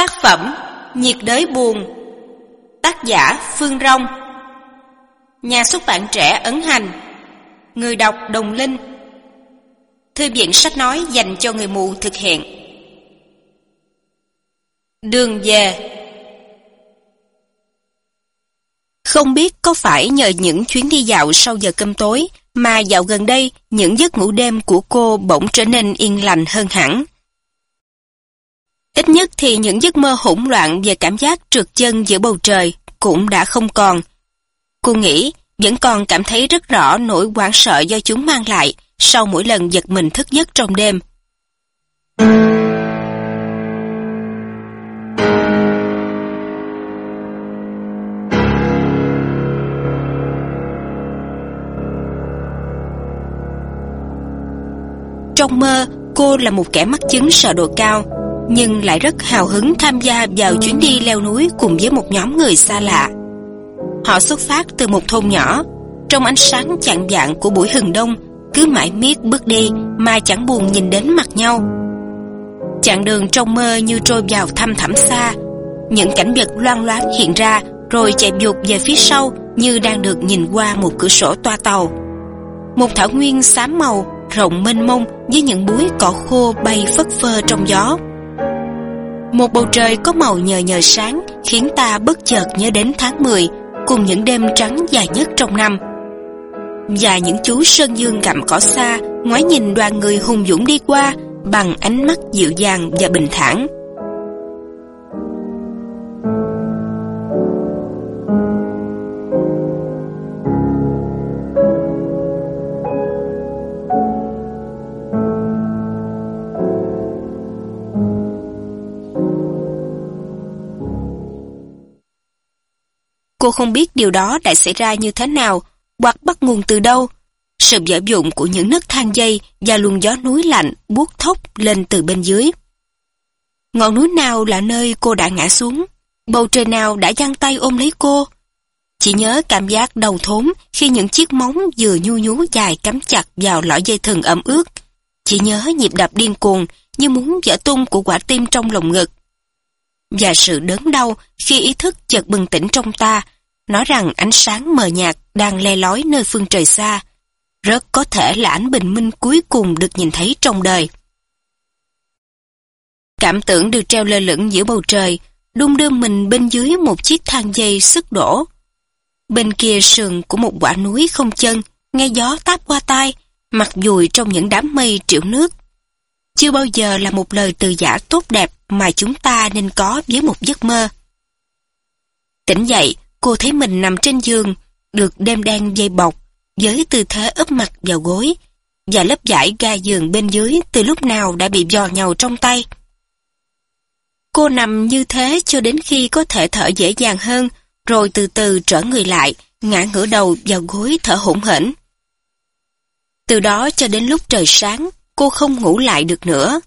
Tác phẩm Nhiệt đới buồn, Tác giả Phương Rong. Nhà xuất bản trẻ Ấn Hành, Người đọc Đồng Linh. Thư viện sách nói dành cho người mù thực hiện. Đường về. Không biết có phải nhờ những chuyến đi dạo sau giờ cơm tối mà dạo gần đây những giấc ngủ đêm của cô bỗng trở nên yên lành hơn hẳn. Ít nhất thì những giấc mơ hỗn loạn về cảm giác trượt chân giữa bầu trời cũng đã không còn. Cô nghĩ vẫn còn cảm thấy rất rõ nỗi hoảng sợ do chúng mang lại sau mỗi lần giật mình thức giấc trong đêm. Trong mơ, cô là một kẻ mắc chứng sợ độ cao, nhưng lại rất hào hứng tham gia vào chuyến đi leo núi cùng với một nhóm người xa lạ. Họ xuất phát từ một thôn nhỏ, trong ánh sáng chạng vạng của buổi hừng đông, cứ mãi miết bước đi mà chẳng buồn nhìn đến mặt nhau. Chặng đường trong mơ như trôi vào thăm thẳm xa, những cảnh vật loang loáng hiện ra rồi chạy vụt về phía sau như đang được nhìn qua một cửa sổ toa tàu. Một thảo nguyên xám màu, rộng mênh mông với những búi cỏ khô bay phất phơ trong gió. Một bầu trời có màu nhờ nhờ sáng khiến ta bất chợt nhớ đến tháng 10 cùng những đêm trắng dài nhất trong năm. Và những chú sơn dương gặm cỏ xa ngoái nhìn đoàn người hùng dũng đi qua bằng ánh mắt dịu dàng và bình thản. Cô không biết điều đó đã xảy ra như thế nào, hoặc bắt nguồn từ đâu. Sự dở dụng của những nấc thang dây và luồng gió núi lạnh buốt thốc lên từ bên dưới. Ngọn núi nào là nơi cô đã ngã xuống? Bầu trời nào đã giăng tay ôm lấy cô? Chỉ nhớ cảm giác đầu thốn khi những chiếc móng vừa nhu nhú dài cắm chặt vào lõi dây thừng ẩm ướt. Chỉ nhớ nhịp đập điên cuồng như muốn vỡ tung của quả tim trong lồng ngực và sự đớn đau khi ý thức chợt bừng tỉnh trong ta, nói rằng ánh sáng mờ nhạt đang le lói nơi phương trời xa, rất có thể là ánh bình minh cuối cùng được nhìn thấy trong đời. Cảm tưởng được treo lơ lửng giữa bầu trời, đung đưa mình bên dưới một chiếc thang dây sức đổ. Bên kia sườn của một quả núi không chân, nghe gió táp qua tai, mặt dùi trong những đám mây triệu nước. Chưa bao giờ là một lời từ giả tốt đẹp mà chúng ta nên có với một giấc mơ. Tỉnh dậy, cô thấy mình nằm trên giường, được đêm đen dây bọc, với tư thế ấp mặt vào gối, và lớp vải ga giường bên dưới từ lúc nào đã bị giò nhau trong tay. Cô nằm như thế cho đến khi có thể thở dễ dàng hơn, rồi từ từ trở người lại, ngã ngửa đầu vào gối thở hổn hển. Từ đó cho đến lúc trời sáng, cô không ngủ lại được nữa.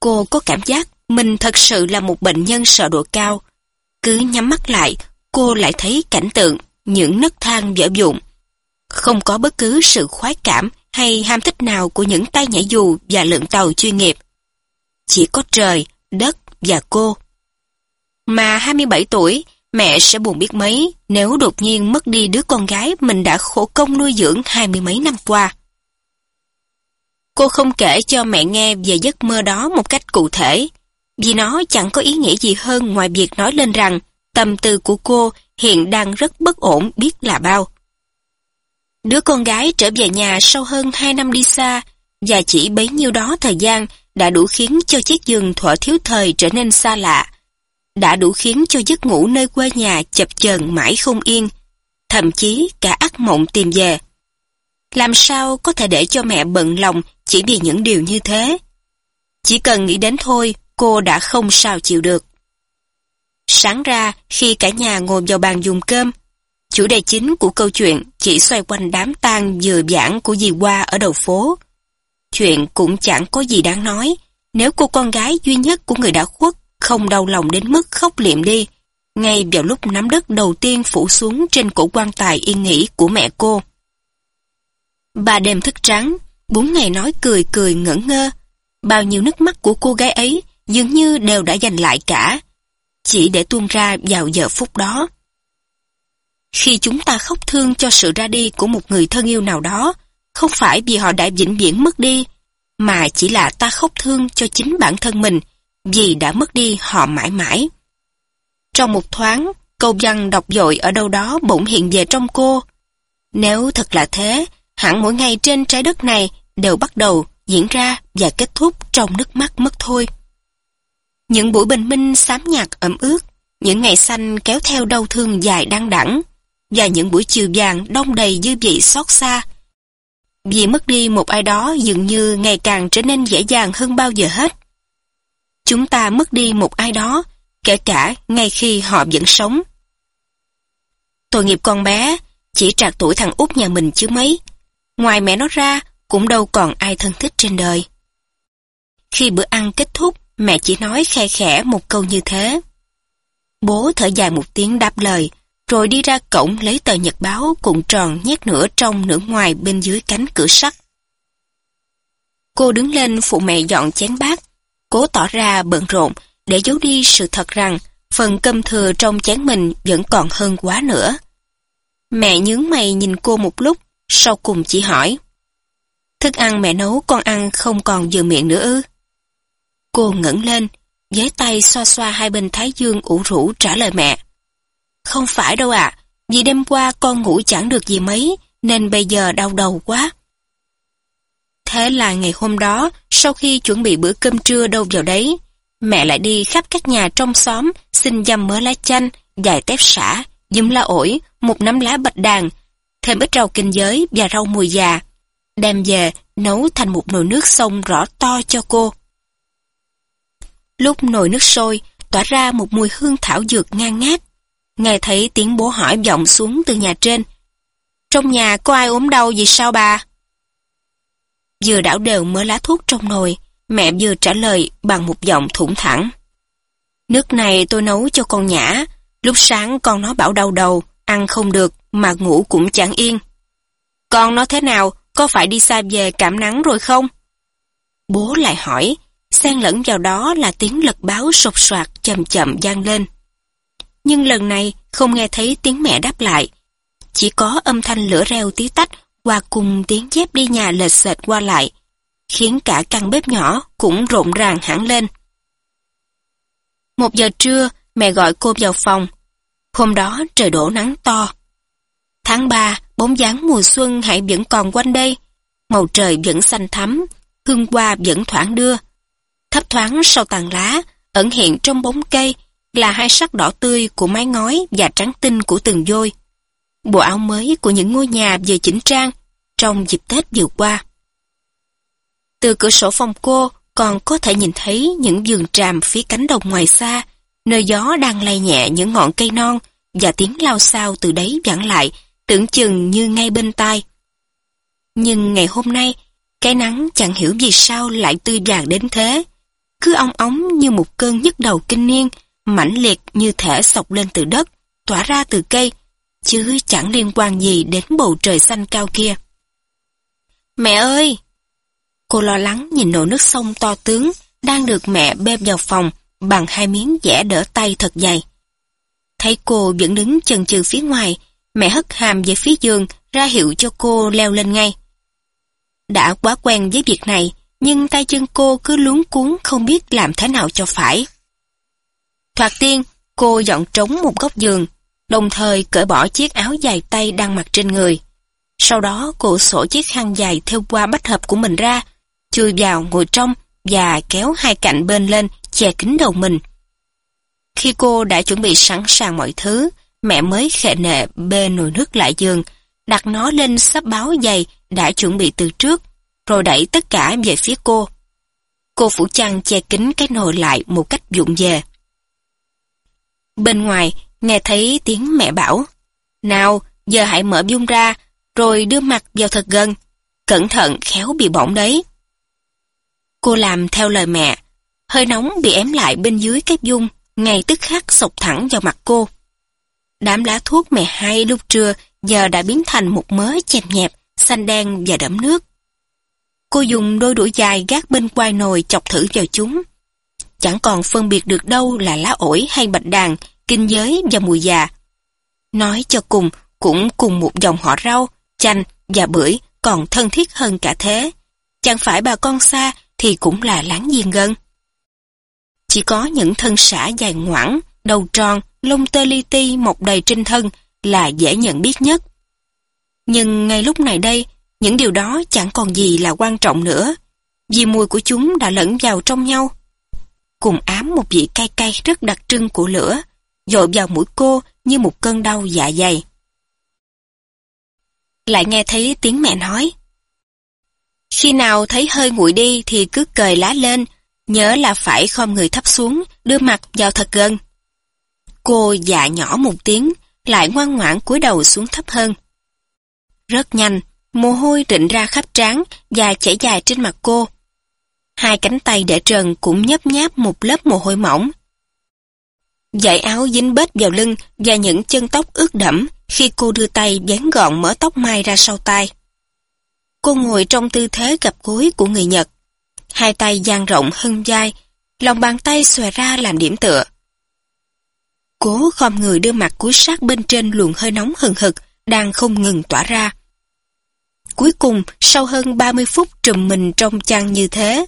Cô có cảm giác mình thật sự là một bệnh nhân sợ độ cao. Cứ nhắm mắt lại, cô lại thấy cảnh tượng, những nấc thang dở dụng. Không có bất cứ sự khoái cảm hay ham thích nào của những tay nhảy dù và lượn tàu chuyên nghiệp. Chỉ có trời, đất và cô. Mà 27 tuổi, mẹ sẽ buồn biết mấy nếu đột nhiên mất đi đứa con gái mình đã khổ công nuôi dưỡng hai mươi mấy năm qua. Cô không kể cho mẹ nghe về giấc mơ đó một cách cụ thể, vì nó chẳng có ý nghĩa gì hơn ngoài việc nói lên rằng tâm tư của cô hiện đang rất bất ổn biết là bao. Đứa con gái trở về nhà sau hơn 2 năm đi xa và chỉ bấy nhiêu đó thời gian đã đủ khiến cho chiếc giường thuở thiếu thời trở nên xa lạ. Đã đủ khiến cho giấc ngủ nơi quê nhà chập chờn mãi không yên, thậm chí cả ác mộng tìm về. Làm sao có thể để cho mẹ bận lòng chỉ vì những điều như thế? Chỉ cần nghĩ đến thôi, cô đã không sao chịu được. Sáng ra, khi cả nhà ngồi vào bàn dùng cơm, chủ đề chính của câu chuyện chỉ xoay quanh đám tang vừa giảng của dì Hoa ở đầu phố. Chuyện cũng chẳng có gì đáng nói, nếu cô con gái duy nhất của người đã khuất không đau lòng đến mức khóc liệm đi, ngay vào lúc nắm đất đầu tiên phủ xuống trên cổ quan tài yên nghỉ của mẹ cô. bà đêm thức trắng, bốn ngày nói cười cười ngẩn ngơ. Bao nhiêu nước mắt của cô gái ấy dường như đều đã dành lại cả, chỉ để tuôn ra vào giờ phút đó. Khi chúng ta khóc thương cho sự ra đi của một người thân yêu nào đó, không phải vì họ đã vĩnh viễn mất đi, mà chỉ là ta khóc thương cho chính bản thân mình vì đã mất đi họ mãi mãi. Trong một thoáng, câu văn đọc dội ở đâu đó bỗng hiện về trong cô. Nếu thật là thế, hẳn mỗi ngày trên trái đất này đều bắt đầu diễn ra và kết thúc trong nước mắt mất thôi. Những buổi bình minh xám nhạt ẩm ướt, những ngày xanh kéo theo đau thương dài đăng đẳng, và những buổi chiều vàng đông đầy dư vị xót xa. Vì mất đi một ai đó dường như ngày càng trở nên dễ dàng hơn bao giờ hết. Chúng ta mất đi một ai đó, kể cả ngay khi họ vẫn sống. Tội nghiệp con bé, chỉ trạc tuổi thằng út nhà mình chứ mấy. Ngoài mẹ nó ra, cũng đâu còn ai thân thích trên đời. Khi bữa ăn kết thúc, mẹ chỉ nói khe khẽ một câu như thế. Bố thở dài một tiếng đáp lời, rồi đi ra cổng lấy tờ nhật báo cuộn tròn nhét nửa trong nửa ngoài bên dưới cánh cửa sắt. Cô đứng lên phụ mẹ dọn chén bát, cố tỏ ra bận rộn để giấu đi sự thật rằng phần cơm thừa trong chén mình vẫn còn hơn quá nữa. Mẹ nhướng mày nhìn cô một lúc, sau cùng chỉ hỏi. Thức ăn mẹ nấu con ăn không còn vừa miệng nữa ư? Cô ngẩng lên, với tay xoa xoa hai bên thái dương ủ rũ trả lời mẹ. Không phải đâu ạ, vì đêm qua con ngủ chẳng được gì mấy, nên bây giờ đau đầu quá. Thế là ngày hôm đó, sau khi chuẩn bị bữa cơm trưa đâu vào đấy, mẹ lại đi khắp các nhà trong xóm, xin dăm mớ lá chanh, dài tép xả, dùm lá ổi, một nắm lá bạch đàn, thêm ít rau kinh giới và rau mùi già. Đem về, nấu thành một nồi nước sông rõ to cho cô. Lúc nồi nước sôi, tỏa ra một mùi hương thảo dược ngang ngát. Nghe thấy tiếng bố hỏi vọng xuống từ nhà trên. Trong nhà có ai ốm đau gì sao bà? Vừa đảo đều mớ lá thuốc trong nồi, mẹ vừa trả lời bằng một giọng thủng thẳng. Nước này tôi nấu cho con nhã, lúc sáng con nó bảo đau đầu, ăn không được mà ngủ cũng chẳng yên. Con nó thế nào, có phải đi xa về cảm nắng rồi không? Bố lại hỏi, xen lẫn vào đó là tiếng lật báo sột soạt chậm chậm gian lên. Nhưng lần này không nghe thấy tiếng mẹ đáp lại, chỉ có âm thanh lửa reo tí tách qua cùng tiếng dép đi nhà lệch sệt qua lại, khiến cả căn bếp nhỏ cũng rộn ràng hẳn lên. Một giờ trưa, mẹ gọi cô vào phòng. Hôm đó trời đổ nắng to. Tháng 3, bóng dáng mùa xuân hãy vẫn còn quanh đây. Màu trời vẫn xanh thắm, hương hoa vẫn thoảng đưa. Thấp thoáng sau tàn lá, ẩn hiện trong bóng cây là hai sắc đỏ tươi của mái ngói và trắng tinh của từng vôi. Bộ áo mới của những ngôi nhà vừa chỉnh trang trong dịp Tết vừa qua. Từ cửa sổ phòng cô còn có thể nhìn thấy những vườn tràm phía cánh đồng ngoài xa, nơi gió đang lay nhẹ những ngọn cây non và tiếng lao sao từ đấy vẳng lại, tưởng chừng như ngay bên tai. Nhưng ngày hôm nay, cái nắng chẳng hiểu vì sao lại tươi vàng đến thế. Cứ ong óng như một cơn nhức đầu kinh niên, mãnh liệt như thể sọc lên từ đất, tỏa ra từ cây, chứ chẳng liên quan gì đến bầu trời xanh cao kia. Mẹ ơi! Cô lo lắng nhìn nồi nước sông to tướng đang được mẹ bê vào phòng bằng hai miếng dẻ đỡ tay thật dày. Thấy cô vẫn đứng chần chừ phía ngoài, mẹ hất hàm về phía giường ra hiệu cho cô leo lên ngay. Đã quá quen với việc này, nhưng tay chân cô cứ luống cuốn không biết làm thế nào cho phải. Thoạt tiên, cô dọn trống một góc giường, đồng thời cởi bỏ chiếc áo dài tay đang mặc trên người. Sau đó cô sổ chiếc khăn dài theo qua bách hợp của mình ra, chui vào ngồi trong và kéo hai cạnh bên lên che kín đầu mình. Khi cô đã chuẩn bị sẵn sàng mọi thứ, mẹ mới khệ nệ bê nồi nước lại giường, đặt nó lên sắp báo dày đã chuẩn bị từ trước, rồi đẩy tất cả về phía cô. Cô phủ chăn che kín cái nồi lại một cách dụng về. Bên ngoài, nghe thấy tiếng mẹ bảo, Nào, giờ hãy mở dung ra, rồi đưa mặt vào thật gần. Cẩn thận khéo bị bỏng đấy. Cô làm theo lời mẹ. Hơi nóng bị ém lại bên dưới cái dung, ngay tức khắc sộc thẳng vào mặt cô. Đám lá thuốc mẹ hai lúc trưa giờ đã biến thành một mớ chẹp nhẹp, xanh đen và đẫm nước. Cô dùng đôi đũa dài gác bên quai nồi chọc thử vào chúng. chẳng còn phân biệt được đâu là lá ổi hay bạch đàn, kinh giới và mùi già. Nói cho cùng, cũng cùng một dòng họ rau, chanh và bưởi còn thân thiết hơn cả thế. Chẳng phải bà con xa thì cũng là láng giềng gần. Chỉ có những thân xã dài ngoẳng, đầu tròn, lông tơ li ti mọc đầy trên thân là dễ nhận biết nhất. Nhưng ngay lúc này đây, những điều đó chẳng còn gì là quan trọng nữa, vì mùi của chúng đã lẫn vào trong nhau. Cùng ám một vị cay cay rất đặc trưng của lửa, dội vào mũi cô như một cơn đau dạ dày. Lại nghe thấy tiếng mẹ nói. Khi nào thấy hơi nguội đi thì cứ cời lá lên, nhớ là phải khom người thấp xuống, đưa mặt vào thật gần. Cô dạ nhỏ một tiếng, lại ngoan ngoãn cúi đầu xuống thấp hơn. Rất nhanh, mồ hôi rịn ra khắp trán và chảy dài trên mặt cô. Hai cánh tay để trần cũng nhấp nháp một lớp mồ hôi mỏng. Dải áo dính bết vào lưng và những chân tóc ướt đẫm khi cô đưa tay dán gọn mở tóc mai ra sau tai. Cô ngồi trong tư thế gập gối của người Nhật. Hai tay dang rộng hưng dai, lòng bàn tay xòe ra làm điểm tựa. Cố khom người đưa mặt cúi sát bên trên luồng hơi nóng hừng hực, đang không ngừng tỏa ra. Cuối cùng, sau hơn 30 phút trùm mình trong chăn như thế,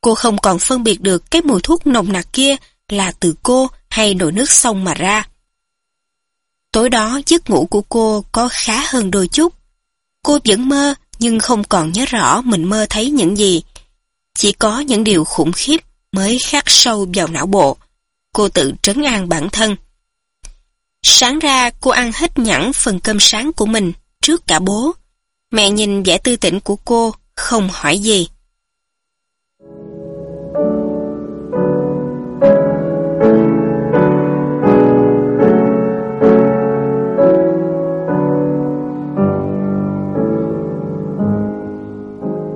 cô không còn phân biệt được cái mùi thuốc nồng nặc kia là từ cô hay nồi nước sông mà ra. Tối đó giấc ngủ của cô có khá hơn đôi chút. Cô vẫn mơ nhưng không còn nhớ rõ mình mơ thấy những gì. Chỉ có những điều khủng khiếp mới khắc sâu vào não bộ. Cô tự trấn an bản thân. Sáng ra cô ăn hết nhẵn phần cơm sáng của mình trước cả bố. Mẹ nhìn vẻ tư tỉnh của cô, không hỏi gì.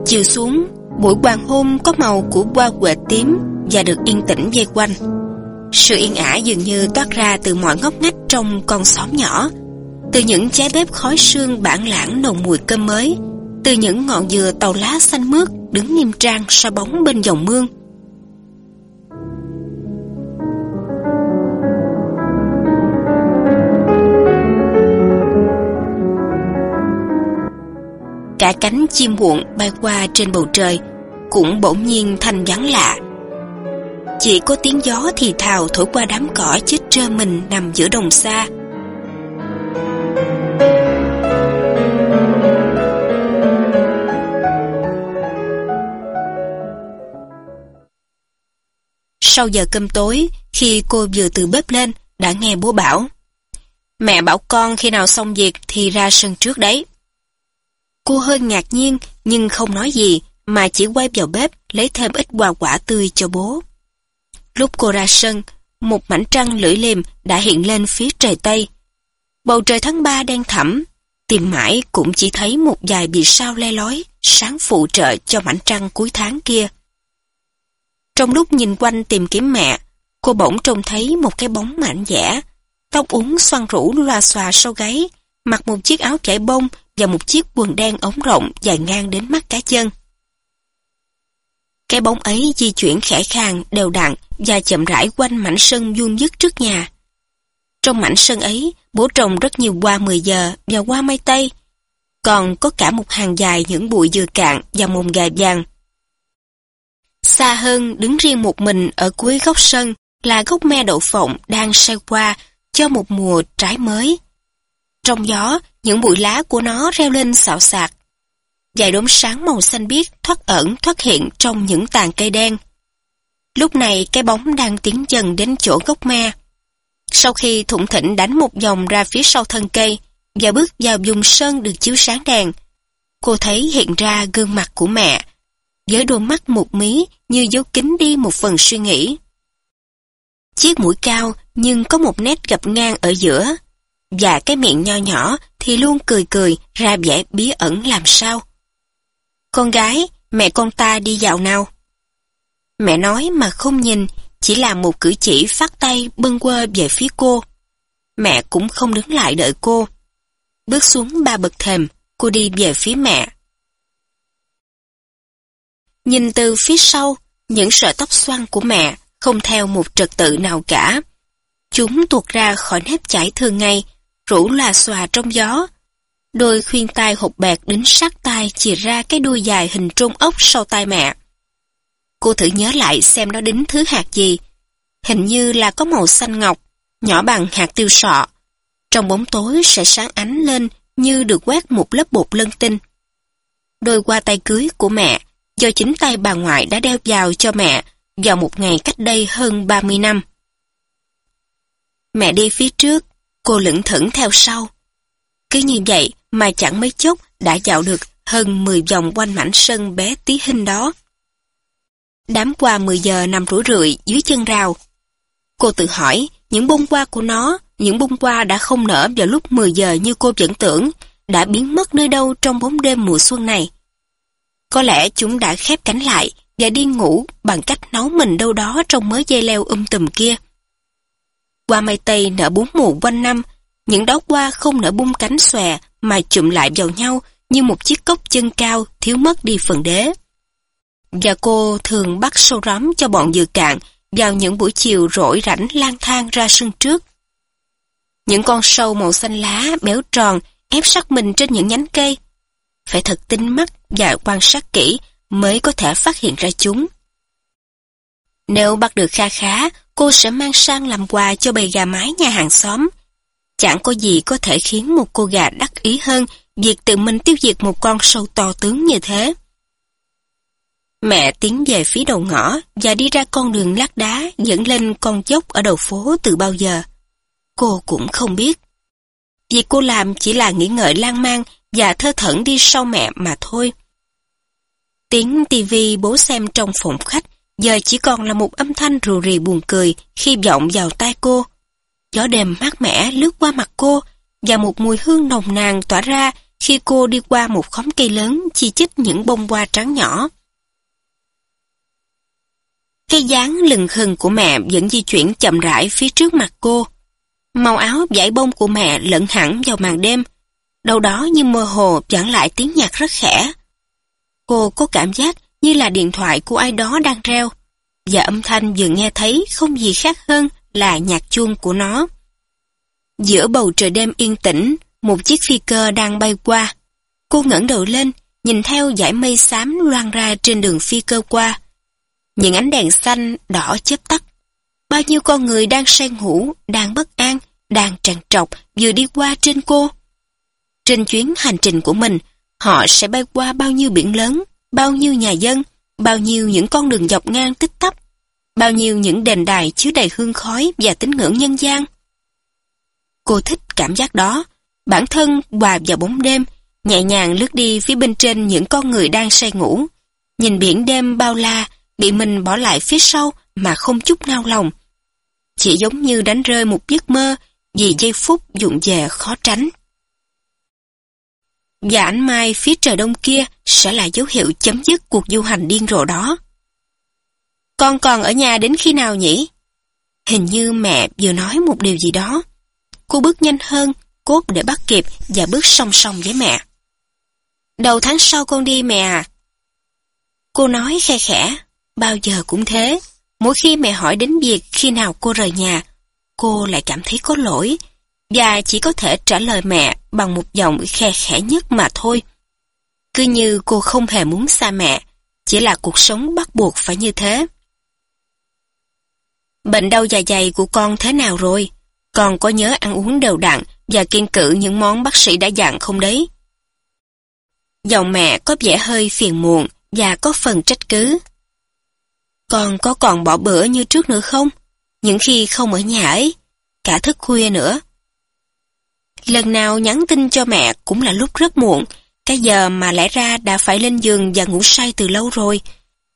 Chiều xuống, buổi hoàng hôn có màu của hoa quệ tím và được yên tĩnh dây quanh. Sự yên ả dường như toát ra từ mọi ngóc ngách trong con xóm nhỏ, từ những trái bếp khói sương bản lãng nồng mùi cơm mới, từ những ngọn dừa tàu lá xanh mướt đứng nghiêm trang sa bóng bên dòng mương. Cả cánh chim muộn bay qua trên bầu trời cũng bỗng nhiên thành vắng lạ. Chỉ có tiếng gió thì thào thổi qua đám cỏ chết trơ mình nằm giữa đồng xa. Sau giờ cơm tối, khi cô vừa từ bếp lên, đã nghe bố bảo. Mẹ bảo con khi nào xong việc thì ra sân trước đấy. Cô hơi ngạc nhiên nhưng không nói gì mà chỉ quay vào bếp lấy thêm ít quà quả tươi cho bố. Lúc cô ra sân, một mảnh trăng lưỡi liềm đã hiện lên phía trời Tây. Bầu trời tháng 3 đen thẳm, tìm mãi cũng chỉ thấy một vài bị sao le lói, sáng phụ trợ cho mảnh trăng cuối tháng kia. Trong lúc nhìn quanh tìm kiếm mẹ, cô bỗng trông thấy một cái bóng mảnh dẻ, tóc uống xoăn rũ loa xòa sau gáy, mặc một chiếc áo chải bông và một chiếc quần đen ống rộng dài ngang đến mắt cá chân. Cái bóng ấy di chuyển khẽ khàng, đều đặn và chậm rãi quanh mảnh sân vuông dứt trước nhà. Trong mảnh sân ấy, bố trồng rất nhiều hoa 10 giờ và hoa mai tây. Còn có cả một hàng dài những bụi dừa cạn và mồm gà vàng. Xa hơn, đứng riêng một mình ở cuối góc sân là gốc me đậu phộng đang say qua cho một mùa trái mới. Trong gió, những bụi lá của nó reo lên xạo xạc. Vài đốm sáng màu xanh biếc thoát ẩn thoát hiện trong những tàn cây đen. Lúc này cái bóng đang tiến dần đến chỗ gốc me. Sau khi thủng thỉnh đánh một vòng ra phía sau thân cây và bước vào vùng sơn được chiếu sáng đèn, cô thấy hiện ra gương mặt của mẹ, với đôi mắt một mí như dấu kính đi một phần suy nghĩ. Chiếc mũi cao nhưng có một nét gập ngang ở giữa, và cái miệng nho nhỏ thì luôn cười cười ra vẻ bí ẩn làm sao. Con gái, mẹ con ta đi dạo nào? Mẹ nói mà không nhìn, chỉ là một cử chỉ phát tay bưng quơ về phía cô. Mẹ cũng không đứng lại đợi cô. Bước xuống ba bậc thềm, cô đi về phía mẹ. Nhìn từ phía sau, những sợi tóc xoăn của mẹ không theo một trật tự nào cả. Chúng tuột ra khỏi nếp chảy thường ngày, rủ là xòa trong gió. Đôi khuyên tai hột bạc đính sát tai chìa ra cái đuôi dài hình trung ốc sau tai mẹ. Cô thử nhớ lại xem nó đính thứ hạt gì. Hình như là có màu xanh ngọc, nhỏ bằng hạt tiêu sọ. Trong bóng tối sẽ sáng ánh lên như được quét một lớp bột lân tinh. Đôi qua tay cưới của mẹ, do chính tay bà ngoại đã đeo vào cho mẹ vào một ngày cách đây hơn 30 năm. Mẹ đi phía trước, cô lững thững theo sau. Cứ như vậy mà chẳng mấy chốc đã dạo được hơn 10 vòng quanh mảnh sân bé tí hình đó. Đám qua 10 giờ nằm rủi rượi dưới chân rào. Cô tự hỏi, những bông hoa của nó, những bông hoa đã không nở vào lúc 10 giờ như cô vẫn tưởng, đã biến mất nơi đâu trong bóng đêm mùa xuân này. Có lẽ chúng đã khép cánh lại và đi ngủ bằng cách nấu mình đâu đó trong mớ dây leo um tùm kia. Hoa mây tây nở bốn mùa quanh năm, những đóa hoa không nở bung cánh xòe mà chụm lại vào nhau như một chiếc cốc chân cao thiếu mất đi phần đế. Và cô thường bắt sâu rắm cho bọn dừa cạn vào những buổi chiều rỗi rảnh lang thang ra sân trước. Những con sâu màu xanh lá béo tròn ép sát mình trên những nhánh cây. Phải thật tinh mắt và quan sát kỹ mới có thể phát hiện ra chúng. Nếu bắt được kha khá, cô sẽ mang sang làm quà cho bầy gà mái nhà hàng xóm. Chẳng có gì có thể khiến một cô gà đắc ý hơn việc tự mình tiêu diệt một con sâu to tướng như thế. Mẹ tiến về phía đầu ngõ và đi ra con đường lát đá dẫn lên con dốc ở đầu phố từ bao giờ. Cô cũng không biết. Việc cô làm chỉ là nghĩ ngợi lan man và thơ thẩn đi sau mẹ mà thôi. Tiếng tivi bố xem trong phòng khách giờ chỉ còn là một âm thanh rù rì buồn cười khi vọng vào tai cô. Gió đêm mát mẻ lướt qua mặt cô và một mùi hương nồng nàn tỏa ra khi cô đi qua một khóm cây lớn chi chít những bông hoa trắng nhỏ. Cây dáng lừng khừng của mẹ vẫn di chuyển chậm rãi phía trước mặt cô. Màu áo vải bông của mẹ lẫn hẳn vào màn đêm. Đâu đó như mơ hồ vẫn lại tiếng nhạc rất khẽ. Cô có cảm giác như là điện thoại của ai đó đang reo. Và âm thanh vừa nghe thấy không gì khác hơn là nhạc chuông của nó. Giữa bầu trời đêm yên tĩnh, một chiếc phi cơ đang bay qua. Cô ngẩng đầu lên, nhìn theo dải mây xám loan ra trên đường phi cơ qua. Những ánh đèn xanh, đỏ chớp tắt. Bao nhiêu con người đang say ngủ, đang bất an, đang trằn trọc vừa đi qua trên cô. Trên chuyến hành trình của mình, họ sẽ bay qua bao nhiêu biển lớn, bao nhiêu nhà dân, bao nhiêu những con đường dọc ngang tích tắp, bao nhiêu những đền đài chứa đầy hương khói và tín ngưỡng nhân gian. Cô thích cảm giác đó, bản thân hòa vào bóng đêm, nhẹ nhàng lướt đi phía bên trên những con người đang say ngủ, nhìn biển đêm bao la, bị mình bỏ lại phía sau mà không chút nao lòng. Chỉ giống như đánh rơi một giấc mơ vì giây phút dụng về khó tránh. Và ánh mai phía trời đông kia sẽ là dấu hiệu chấm dứt cuộc du hành điên rồ đó. Con còn ở nhà đến khi nào nhỉ? Hình như mẹ vừa nói một điều gì đó. Cô bước nhanh hơn, cốt để bắt kịp và bước song song với mẹ. Đầu tháng sau con đi mẹ à. Cô nói khe khẽ, bao giờ cũng thế. Mỗi khi mẹ hỏi đến việc khi nào cô rời nhà, cô lại cảm thấy có lỗi, và chỉ có thể trả lời mẹ bằng một giọng khe khẽ nhất mà thôi. Cứ như cô không hề muốn xa mẹ, chỉ là cuộc sống bắt buộc phải như thế. Bệnh đau dạ dày của con thế nào rồi? Con có nhớ ăn uống đều đặn và kiên cử những món bác sĩ đã dặn không đấy? Giọng mẹ có vẻ hơi phiền muộn và có phần trách cứ. Con có còn bỏ bữa như trước nữa không? Những khi không ở nhà ấy, cả thức khuya nữa. Lần nào nhắn tin cho mẹ cũng là lúc rất muộn, cái giờ mà lẽ ra đã phải lên giường và ngủ say từ lâu rồi.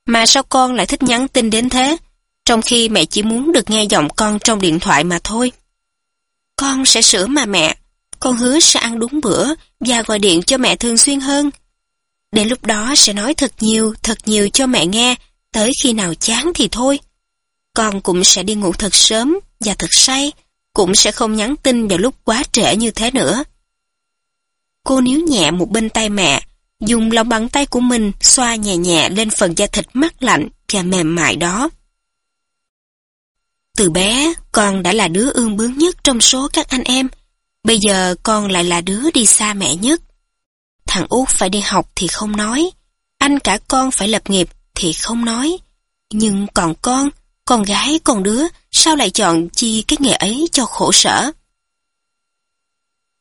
Mà sao con lại thích nhắn tin đến thế, trong khi mẹ chỉ muốn được nghe giọng con trong điện thoại mà thôi. Con sẽ sửa mà mẹ, con hứa sẽ ăn đúng bữa và gọi điện cho mẹ thường xuyên hơn. Đến lúc đó sẽ nói thật nhiều, thật nhiều cho mẹ nghe, tới khi nào chán thì thôi. Con cũng sẽ đi ngủ thật sớm và thật say, cũng sẽ không nhắn tin vào lúc quá trễ như thế nữa. Cô níu nhẹ một bên tay mẹ, dùng lòng bàn tay của mình xoa nhẹ nhẹ lên phần da thịt mát lạnh và mềm mại đó. Từ bé, con đã là đứa ương bướng nhất trong số các anh em. Bây giờ con lại là đứa đi xa mẹ nhất. Thằng út phải đi học thì không nói. Anh cả con phải lập nghiệp thì không nói. Nhưng còn con, con gái con đứa, sao lại chọn chi cái nghề ấy cho khổ sở?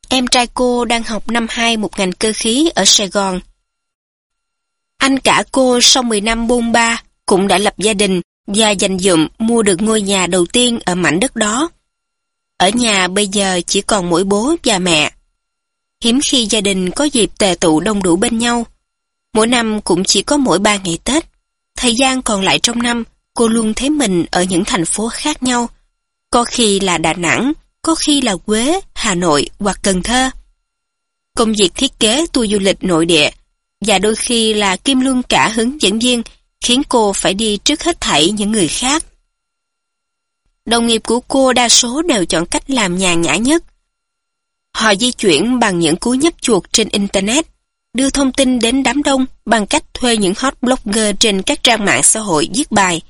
Em trai cô đang học năm 2 một ngành cơ khí ở Sài Gòn. Anh cả cô sau 10 năm bôn ba cũng đã lập gia đình và dành dụm mua được ngôi nhà đầu tiên ở mảnh đất đó. Ở nhà bây giờ chỉ còn mỗi bố và mẹ. Hiếm khi gia đình có dịp tề tụ đông đủ bên nhau. Mỗi năm cũng chỉ có mỗi ba ngày Tết. Thời gian còn lại trong năm, cô luôn thấy mình ở những thành phố khác nhau. Có khi là Đà Nẵng, có khi là Quế, Hà Nội hoặc Cần Thơ. Công việc thiết kế tour du lịch nội địa và đôi khi là kim luân cả hướng dẫn viên khiến cô phải đi trước hết thảy những người khác. Đồng nghiệp của cô đa số đều chọn cách làm nhàn nhã nhất. Họ di chuyển bằng những cú nhấp chuột trên Internet, đưa thông tin đến đám đông bằng cách thuê những hot blogger trên các trang mạng xã hội viết bài,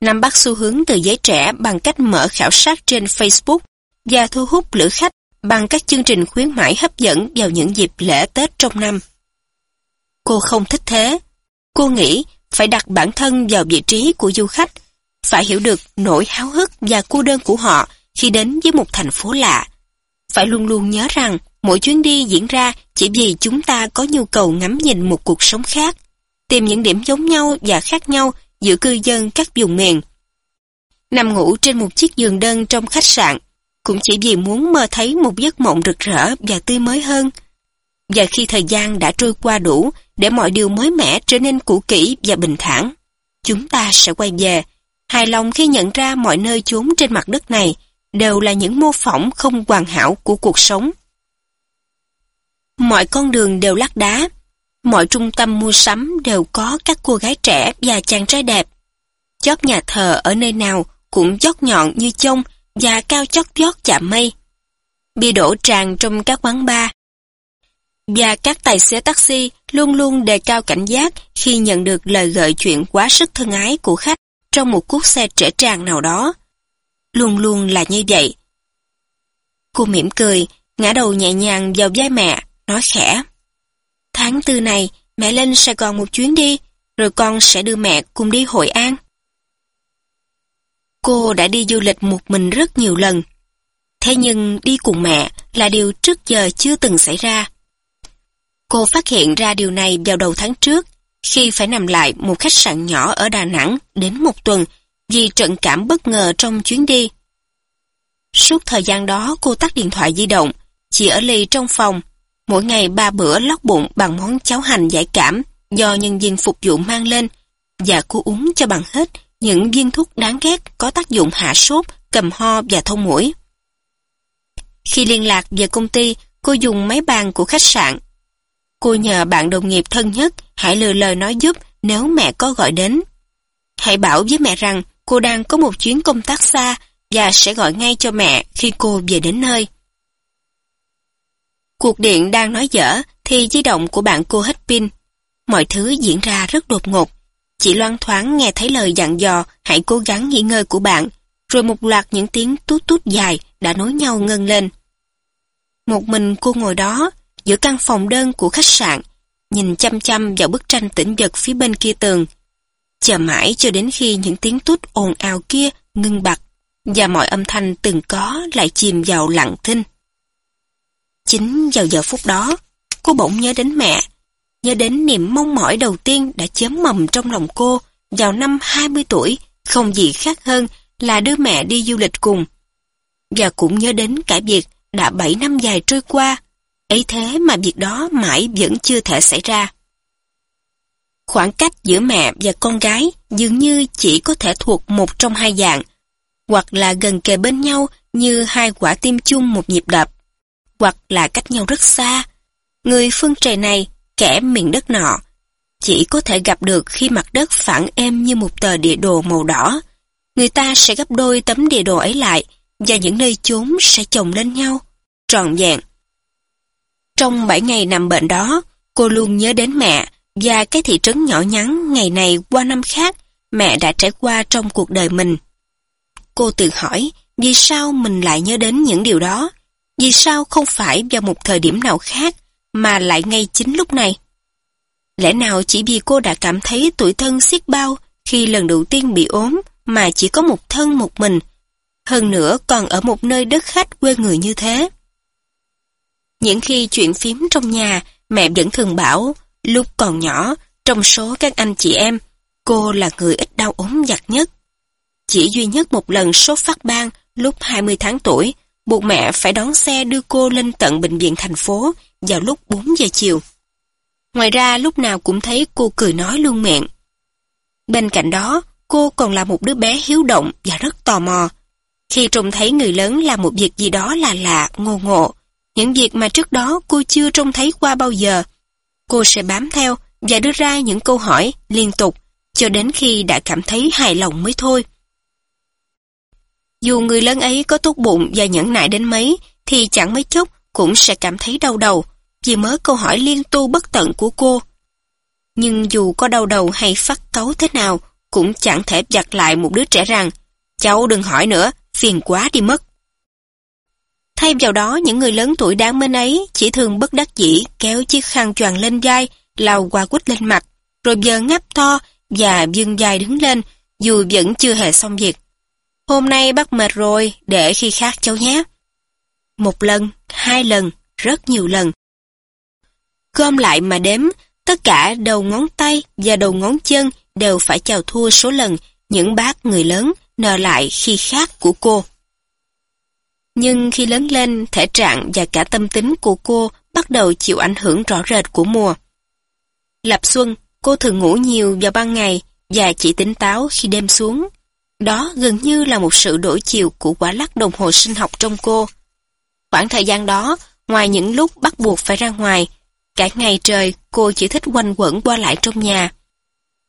nắm bắt xu hướng từ giới trẻ bằng cách mở khảo sát trên Facebook và thu hút lữ khách bằng các chương trình khuyến mãi hấp dẫn vào những dịp lễ Tết trong năm. Cô không thích thế. Cô nghĩ phải đặt bản thân vào vị trí của du khách, phải hiểu được nỗi háo hức và cô đơn của họ khi đến với một thành phố lạ. Phải luôn luôn nhớ rằng mỗi chuyến đi diễn ra chỉ vì chúng ta có nhu cầu ngắm nhìn một cuộc sống khác, tìm những điểm giống nhau và khác nhau giữa cư dân các vùng miền. Nằm ngủ trên một chiếc giường đơn trong khách sạn, cũng chỉ vì muốn mơ thấy một giấc mộng rực rỡ và tươi mới hơn. Và khi thời gian đã trôi qua đủ để mọi điều mới mẻ trở nên cũ kỹ và bình thản, chúng ta sẽ quay về, hài lòng khi nhận ra mọi nơi chốn trên mặt đất này đều là những mô phỏng không hoàn hảo của cuộc sống. Mọi con đường đều lát đá, mọi trung tâm mua sắm đều có các cô gái trẻ và chàng trai đẹp. Chót nhà thờ ở nơi nào cũng chót nhọn như chông và cao chót vót chạm mây. Bia đổ tràn trong các quán bar. Và các tài xế taxi luôn luôn đề cao cảnh giác khi nhận được lời gợi chuyện quá sức thân ái của khách trong một cuốc xe trễ tràng nào đó. Luôn luôn là như vậy. Cô mỉm cười, ngã đầu nhẹ nhàng vào vai mẹ, nói khẽ. Tháng tư này, mẹ lên Sài Gòn một chuyến đi, rồi con sẽ đưa mẹ cùng đi Hội An. Cô đã đi du lịch một mình rất nhiều lần. Thế nhưng đi cùng mẹ là điều trước giờ chưa từng xảy ra. Cô phát hiện ra điều này vào đầu tháng trước, khi phải nằm lại một khách sạn nhỏ ở Đà Nẵng đến một tuần vì trận cảm bất ngờ trong chuyến đi. Suốt thời gian đó cô tắt điện thoại di động, chỉ ở lì trong phòng, mỗi ngày ba bữa lót bụng bằng món cháo hành giải cảm do nhân viên phục vụ mang lên, và cô uống cho bằng hết những viên thuốc đáng ghét có tác dụng hạ sốt, cầm ho và thông mũi. Khi liên lạc về công ty, cô dùng máy bàn của khách sạn. Cô nhờ bạn đồng nghiệp thân nhất hãy lừa lời nói giúp nếu mẹ có gọi đến. Hãy bảo với mẹ rằng cô đang có một chuyến công tác xa và sẽ gọi ngay cho mẹ khi cô về đến nơi. Cuộc điện đang nói dở thì di động của bạn cô hết pin. Mọi thứ diễn ra rất đột ngột. Chị loan thoáng nghe thấy lời dặn dò hãy cố gắng nghỉ ngơi của bạn, rồi một loạt những tiếng tút tút dài đã nối nhau ngân lên. Một mình cô ngồi đó, giữa căn phòng đơn của khách sạn, nhìn chăm chăm vào bức tranh tĩnh vật phía bên kia tường. Chờ mãi cho đến khi những tiếng tút ồn ào kia ngưng bặt, và mọi âm thanh từng có lại chìm vào lặng thinh. Chính vào giờ phút đó, cô bỗng nhớ đến mẹ, nhớ đến niềm mong mỏi đầu tiên đã chớm mầm trong lòng cô vào năm 20 tuổi, không gì khác hơn là đưa mẹ đi du lịch cùng. Và cũng nhớ đến cả việc đã 7 năm dài trôi qua, ấy thế mà việc đó mãi vẫn chưa thể xảy ra. Khoảng cách giữa mẹ và con gái dường như chỉ có thể thuộc một trong hai dạng, hoặc là gần kề bên nhau như hai quả tim chung một nhịp đập, hoặc là cách nhau rất xa. Người phương trời này kẻ miền đất nọ, chỉ có thể gặp được khi mặt đất phản êm như một tờ địa đồ màu đỏ. Người ta sẽ gấp đôi tấm địa đồ ấy lại và những nơi chốn sẽ chồng lên nhau, tròn vẹn. Trong 7 ngày nằm bệnh đó, cô luôn nhớ đến mẹ và cái thị trấn nhỏ nhắn ngày này qua năm khác mẹ đã trải qua trong cuộc đời mình. Cô tự hỏi, vì sao mình lại nhớ đến những điều đó? Vì sao không phải vào một thời điểm nào khác, mà lại ngay chính lúc này? Lẽ nào chỉ vì cô đã cảm thấy tuổi thân xiết bao khi lần đầu tiên bị ốm mà chỉ có một thân một mình, hơn nữa còn ở một nơi đất khách quê người như thế? Những khi chuyện phím trong nhà, mẹ vẫn thường bảo, lúc còn nhỏ, trong số các anh chị em, cô là người ít đau ốm giặt nhất. Chỉ duy nhất một lần sốt phát ban lúc 20 tháng tuổi, buộc mẹ phải đón xe đưa cô lên tận bệnh viện thành phố vào lúc 4 giờ chiều. Ngoài ra lúc nào cũng thấy cô cười nói luôn miệng. Bên cạnh đó, cô còn là một đứa bé hiếu động và rất tò mò. Khi trông thấy người lớn làm một việc gì đó là lạ, ngô ngộ, những việc mà trước đó cô chưa trông thấy qua bao giờ, cô sẽ bám theo và đưa ra những câu hỏi liên tục cho đến khi đã cảm thấy hài lòng mới thôi. Dù người lớn ấy có tốt bụng và nhẫn nại đến mấy, thì chẳng mấy chốc cũng sẽ cảm thấy đau đầu, vì mớ câu hỏi liên tu bất tận của cô. Nhưng dù có đau đầu hay phát cấu thế nào, cũng chẳng thể giặt lại một đứa trẻ rằng, cháu đừng hỏi nữa, phiền quá đi mất. Thay vào đó, những người lớn tuổi đáng mến ấy chỉ thường bất đắc dĩ kéo chiếc khăn choàng lên vai, lau qua quýt lên mặt, rồi giờ ngáp to và dương dài đứng lên, dù vẫn chưa hề xong việc. Hôm nay bác mệt rồi, để khi khác cháu nhé. Một lần, hai lần, rất nhiều lần. Gom lại mà đếm, tất cả đầu ngón tay và đầu ngón chân đều phải chào thua số lần những bác người lớn nợ lại khi khác của cô. Nhưng khi lớn lên, thể trạng và cả tâm tính của cô bắt đầu chịu ảnh hưởng rõ rệt của mùa. Lập xuân, cô thường ngủ nhiều vào ban ngày và chỉ tỉnh táo khi đêm xuống. Đó gần như là một sự đổi chiều của quả lắc đồng hồ sinh học trong cô. Khoảng thời gian đó, ngoài những lúc bắt buộc phải ra ngoài, cả ngày trời cô chỉ thích quanh quẩn qua lại trong nhà.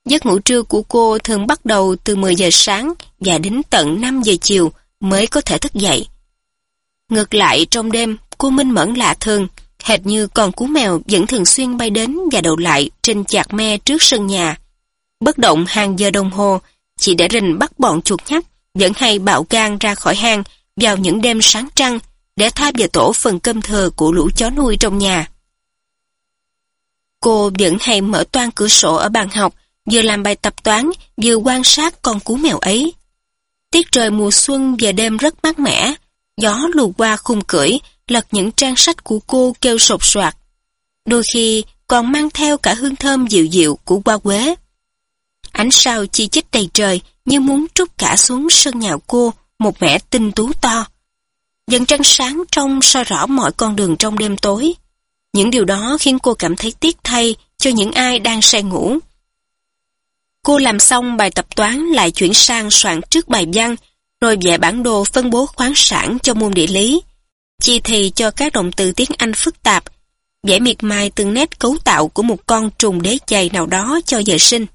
Giấc ngủ trưa của cô thường bắt đầu từ 10 giờ sáng và đến tận 5 giờ chiều mới có thể thức dậy. Ngược lại trong đêm, cô Minh Mẫn lạ thường, hệt như con cú mèo vẫn thường xuyên bay đến và đậu lại trên chạc me trước sân nhà. Bất động hàng giờ đồng hồ, chỉ để rình bắt bọn chuột nhắt, vẫn hay bạo gan ra khỏi hang vào những đêm sáng trăng để tháp vào tổ phần cơm thừa của lũ chó nuôi trong nhà. Cô vẫn hay mở toan cửa sổ ở bàn học, vừa làm bài tập toán, vừa quan sát con cú mèo ấy. Tiết trời mùa xuân và đêm rất mát mẻ, gió lùa qua khung cưỡi, lật những trang sách của cô kêu sột soạt. Đôi khi còn mang theo cả hương thơm dịu dịu của hoa quế. Ánh sao chi chít đầy trời như muốn trút cả xuống sân nhà cô một vẻ tinh tú to. Dần trăng sáng trong soi rõ mọi con đường trong đêm tối. Những điều đó khiến cô cảm thấy tiếc thay cho những ai đang say ngủ. Cô làm xong bài tập toán lại chuyển sang soạn trước bài văn, rồi vẽ bản đồ phân bố khoáng sản cho môn địa lý. Chi thì cho các động từ tiếng Anh phức tạp, vẽ miệt mài từng nét cấu tạo của một con trùng đế chày nào đó cho giờ sinh.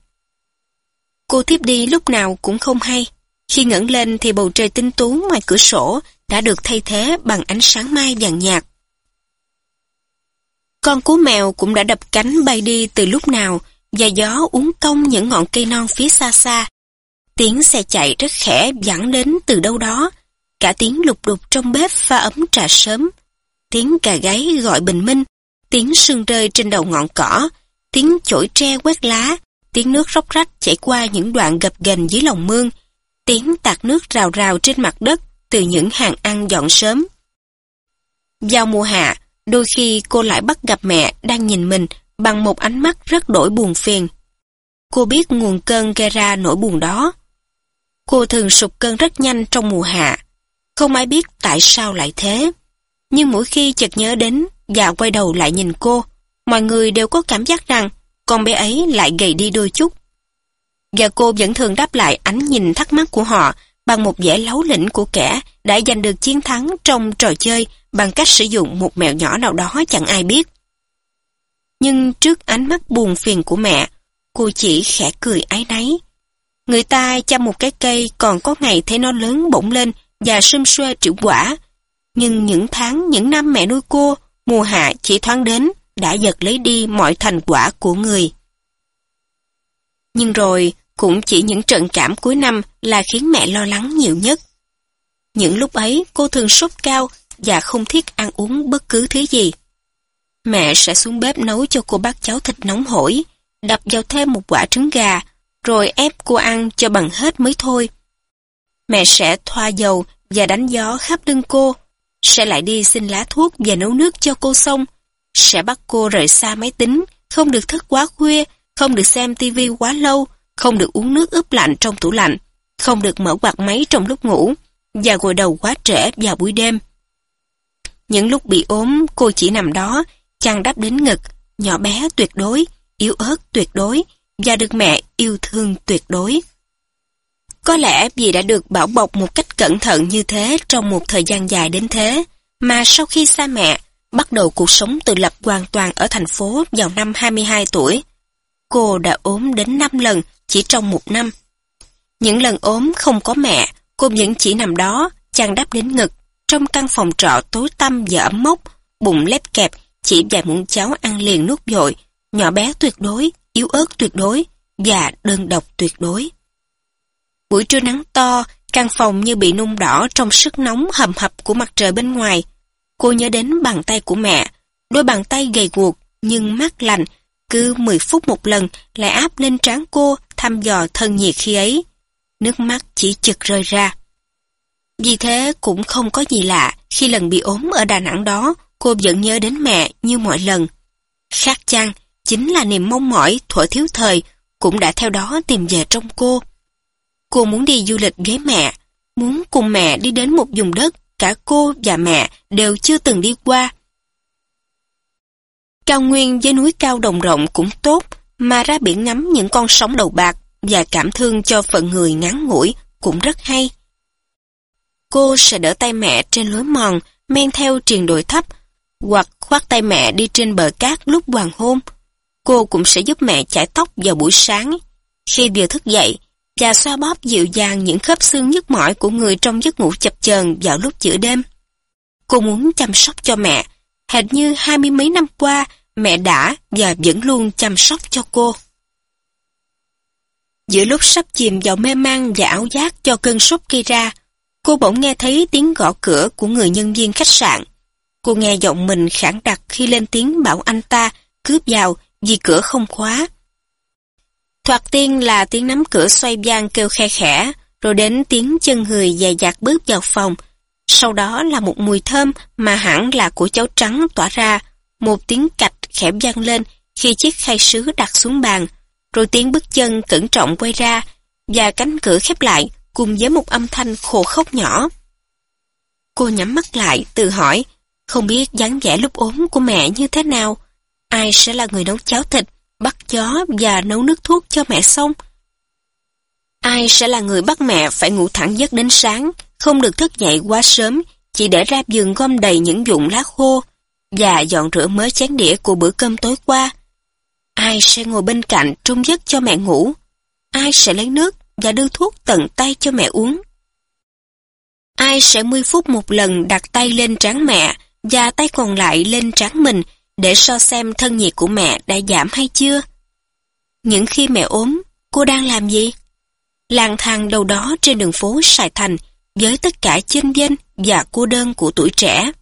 Cô tiếp đi lúc nào cũng không hay. Khi ngẩng lên thì bầu trời tinh tú ngoài cửa sổ đã được thay thế bằng ánh sáng mai vàng nhạt. Con cú mèo cũng đã đập cánh bay đi từ lúc nào và gió uống cong những ngọn cây non phía xa xa. Tiếng xe chạy rất khẽ dẫn đến từ đâu đó. Cả tiếng lục đục trong bếp pha ấm trà sớm. Tiếng cà gáy gọi bình minh. Tiếng sương rơi trên đầu ngọn cỏ. Tiếng chổi tre quét lá. Tiếng nước róc rách chảy qua những đoạn gập ghềnh dưới lòng mương. Tiếng tạt nước rào rào trên mặt đất từ những hàng ăn dọn sớm. Vào mùa hạ, đôi khi cô lại bắt gặp mẹ đang nhìn mình bằng một ánh mắt rất đổi buồn phiền. Cô biết nguồn cơn gây ra nỗi buồn đó. Cô thường sụp cơn rất nhanh trong mùa hạ. Không ai biết tại sao lại thế. Nhưng mỗi khi chợt nhớ đến và quay đầu lại nhìn cô, mọi người đều có cảm giác rằng con bé ấy lại gầy đi đôi chút. Và cô vẫn thường đáp lại ánh nhìn thắc mắc của họ bằng một vẻ lấu lĩnh của kẻ đã giành được chiến thắng trong trò chơi bằng cách sử dụng một mèo nhỏ nào đó chẳng ai biết. Nhưng trước ánh mắt buồn phiền của mẹ, cô chỉ khẽ cười ái náy. Người ta chăm một cái cây còn có ngày thấy nó lớn bỗng lên và xum xuê triệu quả. Nhưng những tháng, những năm mẹ nuôi cô, mùa hạ chỉ thoáng đến, đã giật lấy đi mọi thành quả của người. Nhưng rồi, cũng chỉ những trận cảm cuối năm là khiến mẹ lo lắng nhiều nhất. Những lúc ấy cô thường sốt cao và không thiết ăn uống bất cứ thứ gì. Mẹ sẽ xuống bếp nấu cho cô bát cháo thịt nóng hổi, đập vào thêm một quả trứng gà, rồi ép cô ăn cho bằng hết mới thôi. Mẹ sẽ thoa dầu và đánh gió khắp lưng cô, sẽ lại đi xin lá thuốc và nấu nước cho cô xong, sẽ bắt cô rời xa máy tính, không được thức quá khuya, không được xem tivi quá lâu, không được uống nước ướp lạnh trong tủ lạnh, không được mở quạt máy trong lúc ngủ, và gội đầu quá trễ vào buổi đêm. Những lúc bị ốm, cô chỉ nằm đó, chăn đắp đến ngực, nhỏ bé tuyệt đối, yếu ớt tuyệt đối, và được mẹ yêu thương tuyệt đối. Có lẽ vì đã được bảo bọc một cách cẩn thận như thế trong một thời gian dài đến thế, mà sau khi xa mẹ, bắt đầu cuộc sống tự lập hoàn toàn ở thành phố vào năm 22 tuổi. Cô đã ốm đến 5 lần chỉ trong một năm. Những lần ốm không có mẹ, cô vẫn chỉ nằm đó, chăn đắp đến ngực, trong căn phòng trọ tối tăm và ấm mốc, bụng lép kẹp, chỉ vài muỗng cháo ăn liền nuốt dội, nhỏ bé tuyệt đối, yếu ớt tuyệt đối và đơn độc tuyệt đối. Buổi trưa nắng to, căn phòng như bị nung đỏ trong sức nóng hầm hập của mặt trời bên ngoài. Cô nhớ đến bàn tay của mẹ, đôi bàn tay gầy guộc nhưng mát lành, cứ 10 phút một lần lại áp lên trán cô thăm dò thân nhiệt khi ấy. Nước mắt chỉ chực rơi ra. Vì thế cũng không có gì lạ khi lần bị ốm ở Đà Nẵng đó cô vẫn nhớ đến mẹ như mọi lần. Khác chăng, chính là niềm mong mỏi thuở thiếu thời cũng đã theo đó tìm về trong cô. Cô muốn đi du lịch với mẹ, muốn cùng mẹ đi đến một vùng đất cả cô và mẹ đều chưa từng đi qua. Cao nguyên với núi cao đồng rộng cũng tốt, mà ra biển ngắm những con sóng đầu bạc và cảm thương cho phận người ngắn ngủi cũng rất hay. Cô sẽ đỡ tay mẹ trên lối mòn, men theo triền đồi thấp, hoặc khoác tay mẹ đi trên bờ cát lúc hoàng hôn. Cô cũng sẽ giúp mẹ chải tóc vào buổi sáng. Khi vừa thức dậy, và xoa bóp dịu dàng những khớp xương nhức mỏi của người trong giấc ngủ chập chờn vào lúc giữa đêm. Cô muốn chăm sóc cho mẹ, hệt như hai mươi mấy năm qua mẹ đã và vẫn luôn chăm sóc cho cô. Giữa lúc sắp chìm vào mê man và ảo giác cho cơn sốt gây ra, cô bỗng nghe thấy tiếng gõ cửa của người nhân viên khách sạn. Cô nghe giọng mình khản đặc khi lên tiếng bảo anh ta cướp vào vì cửa không khóa. Thoạt tiên là tiếng nắm cửa xoay vang kêu khe khẽ, rồi đến tiếng chân người dài dạt bước vào phòng. Sau đó là một mùi thơm mà hẳn là của cháo trắng tỏa ra, một tiếng cạch khẽ vang lên khi chiếc khay sứ đặt xuống bàn, rồi tiếng bước chân cẩn trọng quay ra, và cánh cửa khép lại cùng với một âm thanh khổ khóc nhỏ. Cô nhắm mắt lại, tự hỏi, không biết dáng vẻ lúc ốm của mẹ như thế nào, ai sẽ là người nấu cháo thịt, bắt chó và nấu nước thuốc cho mẹ xong? Ai sẽ là người bắt mẹ phải ngủ thẳng giấc đến sáng, không được thức dậy quá sớm, chỉ để ra giường gom đầy những dụng lá khô và dọn rửa mới chén đĩa của bữa cơm tối qua? Ai sẽ ngồi bên cạnh trung giấc cho mẹ ngủ? Ai sẽ lấy nước và đưa thuốc tận tay cho mẹ uống? Ai sẽ 10 phút một lần đặt tay lên trán mẹ và tay còn lại lên trán mình để so xem thân nhiệt của mẹ đã giảm hay chưa. Những khi mẹ ốm, cô đang làm gì? Lang thang đâu đó trên đường phố Sài Thành với tất cả chênh vênh và cô đơn của tuổi trẻ.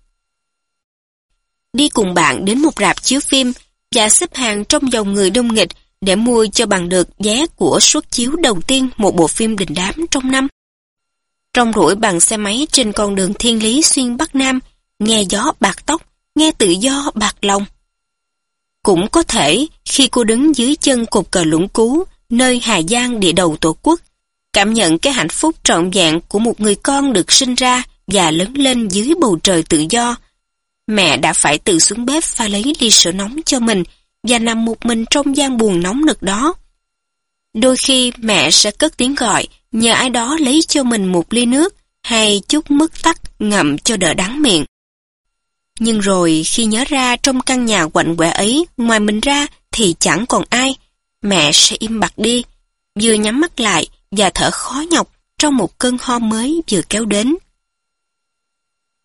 Đi cùng bạn đến một rạp chiếu phim và xếp hàng trong dòng người đông nghịch để mua cho bằng được vé của suất chiếu đầu tiên một bộ phim đình đám trong năm. Trong rủi bằng xe máy trên con đường thiên lý xuyên Bắc Nam, nghe gió bạc tóc, nghe tự do bạc lòng. Cũng có thể, khi cô đứng dưới chân cột cờ lũng cú, nơi Hà Giang địa đầu tổ quốc, cảm nhận cái hạnh phúc trọn vẹn của một người con được sinh ra và lớn lên dưới bầu trời tự do. Mẹ đã phải tự xuống bếp pha lấy ly sữa nóng cho mình và nằm một mình trong gian buồn nóng nực đó. Đôi khi mẹ sẽ cất tiếng gọi, nhờ ai đó lấy cho mình một ly nước hay chút mứt tắc ngậm cho đỡ đắng miệng. Nhưng rồi khi nhớ ra trong căn nhà quạnh quẻ ấy, ngoài mình ra thì chẳng còn ai, mẹ sẽ im bặt đi, vừa nhắm mắt lại và thở khó nhọc trong một cơn ho mới vừa kéo đến.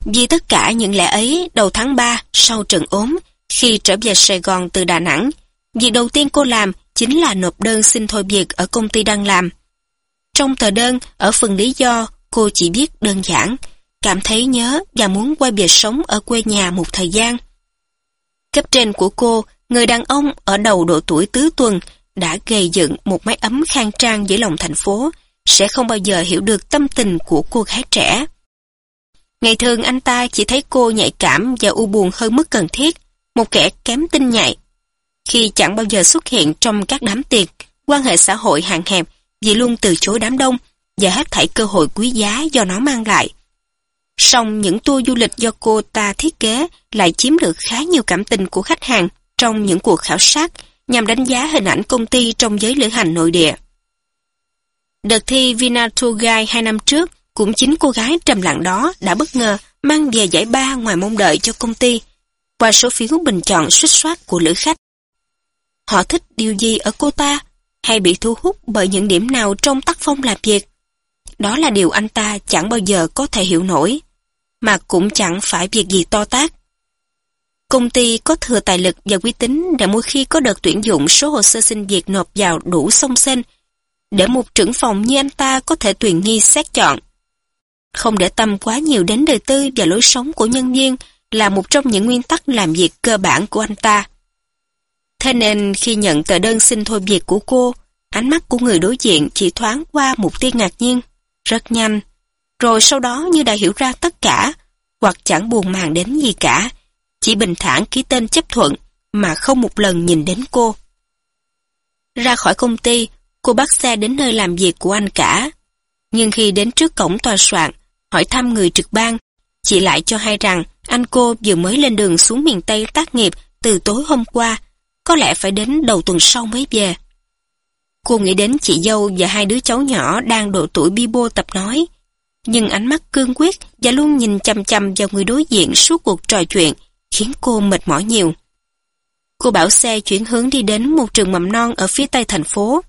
Vì tất cả những lẽ ấy, đầu tháng 3, sau trận ốm, khi trở về Sài Gòn từ Đà Nẵng, việc đầu tiên cô làm chính là nộp đơn xin thôi việc ở công ty đang làm. Trong tờ đơn, ở phần lý do, cô chỉ viết đơn giản, cảm thấy nhớ và muốn quay về sống ở quê nhà một thời gian. Cấp trên của cô, người đàn ông ở đầu độ tuổi tứ tuần, đã gây dựng một mái ấm khang trang giữa lòng thành phố, sẽ không bao giờ hiểu được tâm tình của cô gái trẻ. Ngày thường anh ta chỉ thấy cô nhạy cảm và u buồn hơn mức cần thiết, một kẻ kém tinh nhạy. Khi chẳng bao giờ xuất hiện trong các đám tiệc, quan hệ xã hội hạn hẹp vì luôn từ chối đám đông và hết thảy cơ hội quý giá do nó mang lại. Song những tour du lịch do cô ta thiết kế lại chiếm được khá nhiều cảm tình của khách hàng trong những cuộc khảo sát nhằm đánh giá hình ảnh công ty trong giới lữ hành nội địa. Đợt thi Vina Tour Guide hai năm trước, cũng chính cô gái trầm lặng đó đã bất ngờ mang về giải ba ngoài mong đợi cho công ty, qua số phiếu bình chọn xuất soát của lữ khách. Họ thích điều gì ở cô ta, hay bị thu hút bởi những điểm nào trong tác phong làm việc? Đó là điều anh ta chẳng bao giờ có thể hiểu nổi, mà cũng chẳng phải việc gì to tác. Công ty có thừa tài lực và uy tín để mỗi khi có đợt tuyển dụng số hồ sơ xin việc nộp vào đủ song xên, để một trưởng phòng như anh ta có thể tuyển nghi xét chọn. Không để tâm quá nhiều đến đời tư và lối sống của nhân viên là một trong những nguyên tắc làm việc cơ bản của anh ta. Thế nên khi nhận tờ đơn xin thôi việc của cô, ánh mắt của người đối diện chỉ thoáng qua một tia ngạc nhiên, rất nhanh. Rồi sau đó như đã hiểu ra tất cả, hoặc chẳng buồn màng đến gì cả, chỉ bình thản ký tên chấp thuận mà không một lần nhìn đến cô. Ra khỏi công ty, cô bắt xe đến nơi làm việc của anh cả. Nhưng khi đến trước cổng tòa soạn, hỏi thăm người trực ban, chị lại cho hay rằng anh cô vừa mới lên đường xuống miền Tây tác nghiệp từ tối hôm qua, có lẽ phải đến đầu tuần sau mới về. Cô nghĩ đến chị dâu và hai đứa cháu nhỏ đang độ tuổi bi bô tập nói, nhưng ánh mắt cương quyết và luôn nhìn chăm chăm vào người đối diện suốt cuộc trò chuyện khiến cô mệt mỏi nhiều. Cô bảo xe chuyển hướng đi đến một trường mầm non ở phía tây thành phố.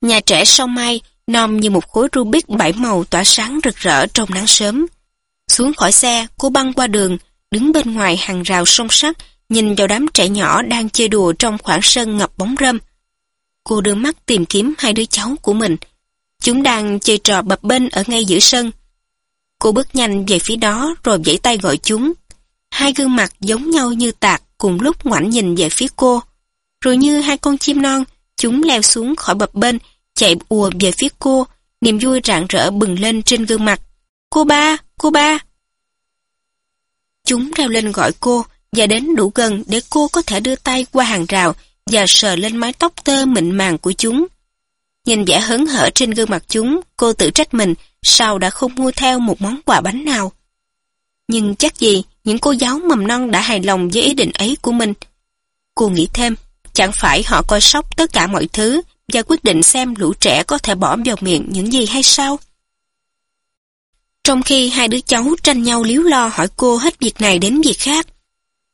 Nhà trẻ sau mai nòm như một khối Rubik bảy màu tỏa sáng rực rỡ trong nắng sớm. Xuống khỏi xe, cô băng qua đường, đứng bên ngoài hàng rào song sắt, nhìn vào đám trẻ nhỏ đang chơi đùa trong khoảng sân ngập bóng râm. Cô đưa mắt tìm kiếm hai đứa cháu của mình. Chúng đang chơi trò bập bên ở ngay giữa sân. Cô bước nhanh về phía đó rồi vẫy tay gọi chúng. Hai gương mặt giống nhau như tạc cùng lúc ngoảnh nhìn về phía cô. Rồi như hai con chim non, chúng leo xuống khỏi bập bên, chạy ùa về phía cô, niềm vui rạng rỡ bừng lên trên gương mặt. Cô ba, cô ba. Chúng reo lên gọi cô và đến đủ gần để cô có thể đưa tay qua hàng rào và sờ lên mái tóc tơ mịn màng của chúng. Nhìn vẻ hớn hở trên gương mặt chúng, cô tự trách mình sao đã không mua theo một món quà bánh nào. Nhưng chắc gì những cô giáo mầm non đã hài lòng với ý định ấy của mình. Cô nghĩ thêm, chẳng phải họ coi sóc tất cả mọi thứ và quyết định xem lũ trẻ có thể bỏ vào miệng những gì hay sao? Trong khi hai đứa cháu tranh nhau liếu lo hỏi cô hết việc này đến việc khác.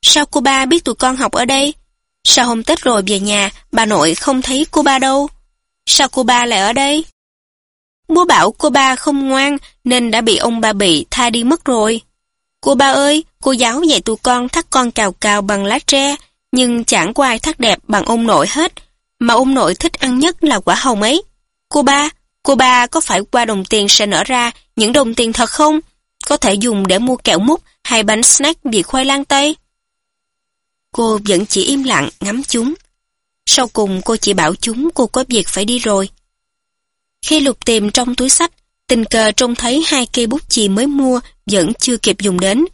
Sao cô ba biết tụi con học ở đây? Sao hôm Tết rồi về nhà, bà nội không thấy cô ba đâu? Sao cô ba lại ở đây? Bố bảo cô ba không ngoan nên đã bị ông ba bị tha đi mất rồi. Cô ba ơi, cô giáo dạy tụi con thắt con cào cào bằng lá tre, nhưng chẳng có ai thắt đẹp bằng ông nội hết, mà ông nội thích ăn nhất là quả hồng ấy. Cô ba, cô ba có phải qua đồng tiền sẽ nở ra những đồng tiền thật không? Có thể dùng để mua kẹo mút hay bánh snack vị khoai lang tây? Cô vẫn chỉ im lặng ngắm chúng. Sau cùng cô chỉ bảo chúng cô có việc phải đi rồi. Khi lục tìm trong túi sách, tình cờ trông thấy hai cây bút chì mới mua vẫn chưa kịp dùng đến.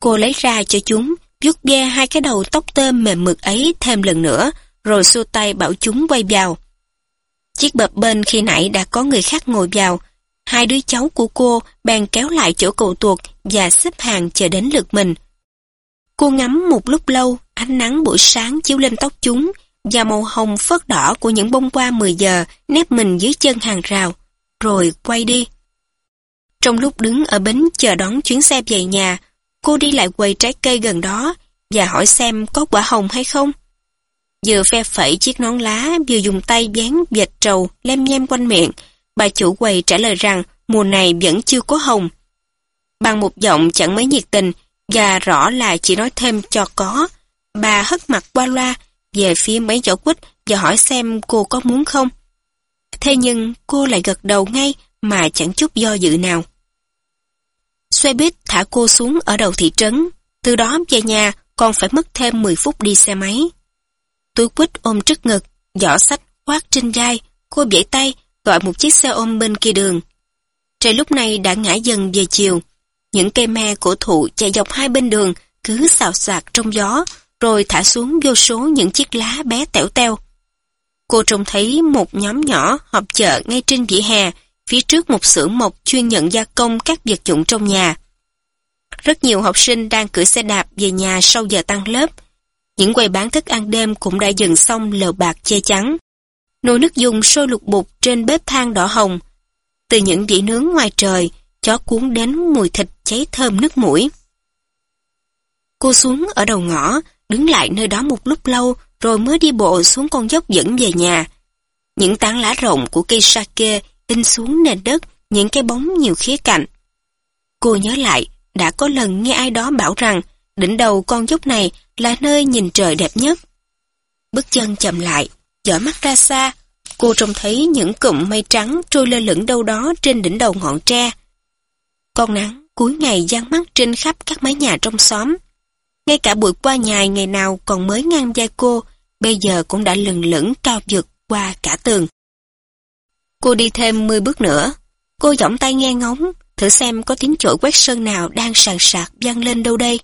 Cô lấy ra cho chúng, vuốt ve hai cái đầu tóc tôm mềm mượt ấy thêm lần nữa, rồi xua tay bảo chúng quay vào. Chiếc bập bên khi nãy đã có người khác ngồi vào. Hai đứa cháu của cô bèn kéo lại chỗ cầu tuột và xếp hàng chờ đến lượt mình. Cô ngắm một lúc lâu, ánh nắng buổi sáng chiếu lên tóc chúng và màu hồng phớt đỏ của những bông hoa 10 giờ nép mình dưới chân hàng rào, rồi quay đi. Trong lúc đứng ở bến chờ đón chuyến xe về nhà, cô đi lại quầy trái cây gần đó và hỏi xem có quả hồng hay không. Vừa phe phẩy chiếc nón lá, vừa dùng tay dán vệt trầu, lem nhem quanh miệng, bà chủ quầy trả lời rằng mùa này vẫn chưa có hồng. Bằng một giọng chẳng mấy nhiệt tình, và rõ là chỉ nói thêm cho có, bà hất mặt qua loa về phía mấy chỗ quýt và hỏi xem cô có muốn không. Thế nhưng cô lại gật đầu ngay mà chẳng chút do dự nào. Xe buýt thả cô xuống ở đầu thị trấn. Từ đó về nhà còn phải mất thêm 10 phút đi xe máy. Túi quýt ôm trước ngực, giỏ sách khoác trên vai, cô vẫy tay, gọi một chiếc xe ôm bên kia đường. Trời lúc này đã ngã dần về chiều. Những cây me cổ thụ chạy dọc hai bên đường cứ xào xạc trong gió, rồi thả xuống vô số những chiếc lá bé tẻo teo. Cô trông thấy một nhóm nhỏ họp chợ ngay trên vỉa hè, phía trước một xưởng mộc chuyên nhận gia công các vật dụng trong nhà. Rất nhiều học sinh đang cưỡi xe đạp về nhà sau giờ tăng lớp. Những quầy bán thức ăn đêm cũng đã dần xong lờ bạc che chắn. Nồi nước dùng sôi lục bục trên bếp than đỏ hồng. Từ những dĩa nướng ngoài trời, chó cuốn đến mùi thịt cháy thơm nước mũi. Cô xuống ở đầu ngõ, đứng lại nơi đó một lúc lâu rồi mới đi bộ xuống con dốc dẫn về nhà. Những tán lá rộng của cây sake in xuống nền đất những cái bóng nhiều khía cạnh. Cô nhớ lại, đã có lần nghe ai đó bảo rằng đỉnh đầu con dốc này là nơi nhìn trời đẹp nhất. Bước chân chậm lại, dõi mắt ra xa, cô trông thấy những cụm mây trắng trôi lơ lửng đâu đó trên đỉnh đầu ngọn tre. Con nắng cuối ngày giăng mắt trên khắp các mái nhà trong xóm. Ngay cả buổi qua nhài ngày nào còn mới ngang vai cô, bây giờ cũng đã lừng lững cao vượt qua cả tường. Cô đi thêm 10 bước nữa. Cô giỏng tay nghe ngóng, thử xem có tiếng chổi quét sơn nào đang sàn sạc vang lên đâu đây.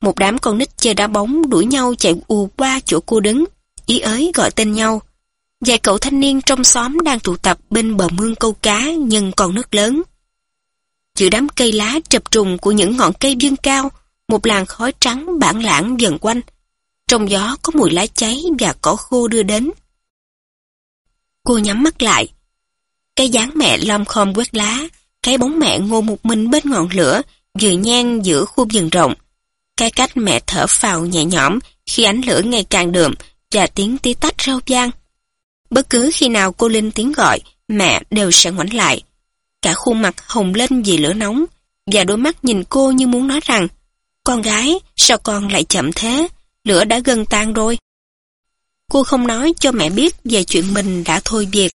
Một đám con nít chơi đá bóng đuổi nhau chạy ù qua chỗ cô đứng, ý ới gọi tên nhau. Vài cậu thanh niên trong xóm đang tụ tập bên bờ mương câu cá nhưng còn nước lớn. Giữa đám cây lá chập trùng của những ngọn cây dương cao, một làn khói trắng bản lãng dần quanh. Trong gió có mùi lá cháy và cỏ khô đưa đến. Cô nhắm mắt lại. Cái dáng mẹ lom khom quét lá, cái bóng mẹ ngồi một mình bên ngọn lửa, vừa nhan giữa khu rừng rộng. Cái cách mẹ thở phào nhẹ nhõm khi ánh lửa ngày càng đượm và tiếng tí tách rau vang. Bất cứ khi nào cô Linh tiếng gọi, mẹ đều sẽ ngoảnh lại. Cả khuôn mặt hồng lên vì lửa nóng, và đôi mắt nhìn cô như muốn nói rằng, con gái, sao con lại chậm thế? Lửa đã gần tan rồi. Cô không nói cho mẹ biết về chuyện mình đã thôi việc.